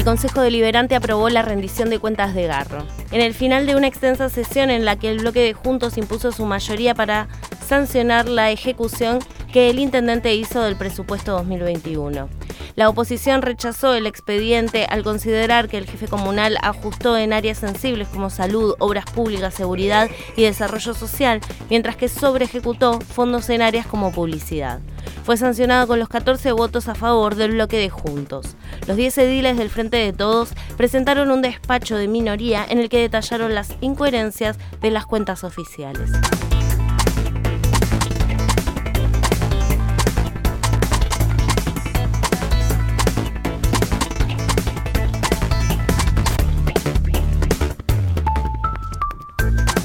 El Consejo Deliberante aprobó la rendición de cuentas de Garro. En el final de una extensa sesión en la que el bloque de Juntos impuso su mayoría para sancionar la ejecución que el intendente hizo del presupuesto 2021. La oposición rechazó el expediente al considerar que el jefe comunal ajustó en áreas sensibles como salud, obras públicas, seguridad y desarrollo social, mientras que sobreejecutó fondos en áreas como publicidad fue sancionado con los 14 votos a favor del bloque de Juntos. Los 10 ediles del Frente de Todos presentaron un despacho de minoría en el que detallaron las incoherencias de las cuentas oficiales.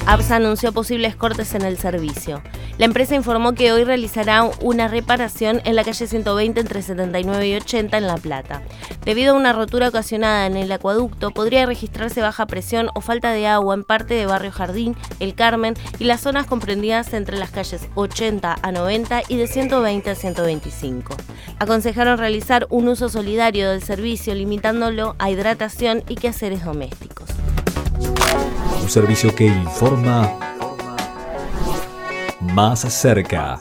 APSA anunció posibles cortes en el servicio. La empresa informó que hoy realizará una reparación en la calle 120 entre 79 y 80 en La Plata. Debido a una rotura ocasionada en el acueducto, podría registrarse baja presión o falta de agua en parte de Barrio Jardín, El Carmen y las zonas comprendidas entre las calles 80 a 90 y de 120 a 125. Aconsejaron realizar un uso solidario del servicio limitándolo a hidratación y quehaceres domésticos un servicio que informa más cerca.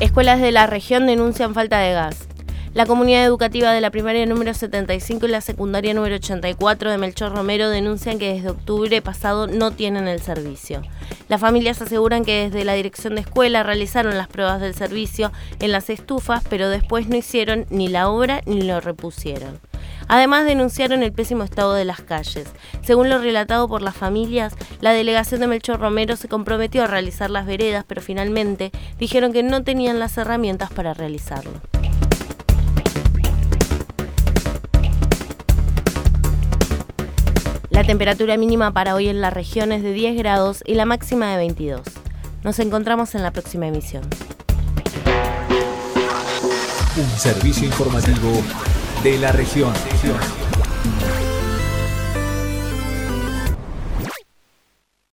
Escuelas de la región denuncian falta de gas. La comunidad educativa de la primaria número 75 y la secundaria número 84 de Melchor Romero denuncian que desde octubre pasado no tienen el servicio. Las familias aseguran que desde la dirección de escuela realizaron las pruebas del servicio en las estufas, pero después no hicieron ni la obra ni lo repusieron. Además denunciaron el pésimo estado de las calles. Según lo relatado por las familias, la delegación de Melchor Romero se comprometió a realizar las veredas, pero finalmente dijeron que no tenían las herramientas para realizarlo. La temperatura mínima para hoy en la región es de 10 grados y la máxima de 22. Nos encontramos en la próxima emisión. Un servicio informativo de la región.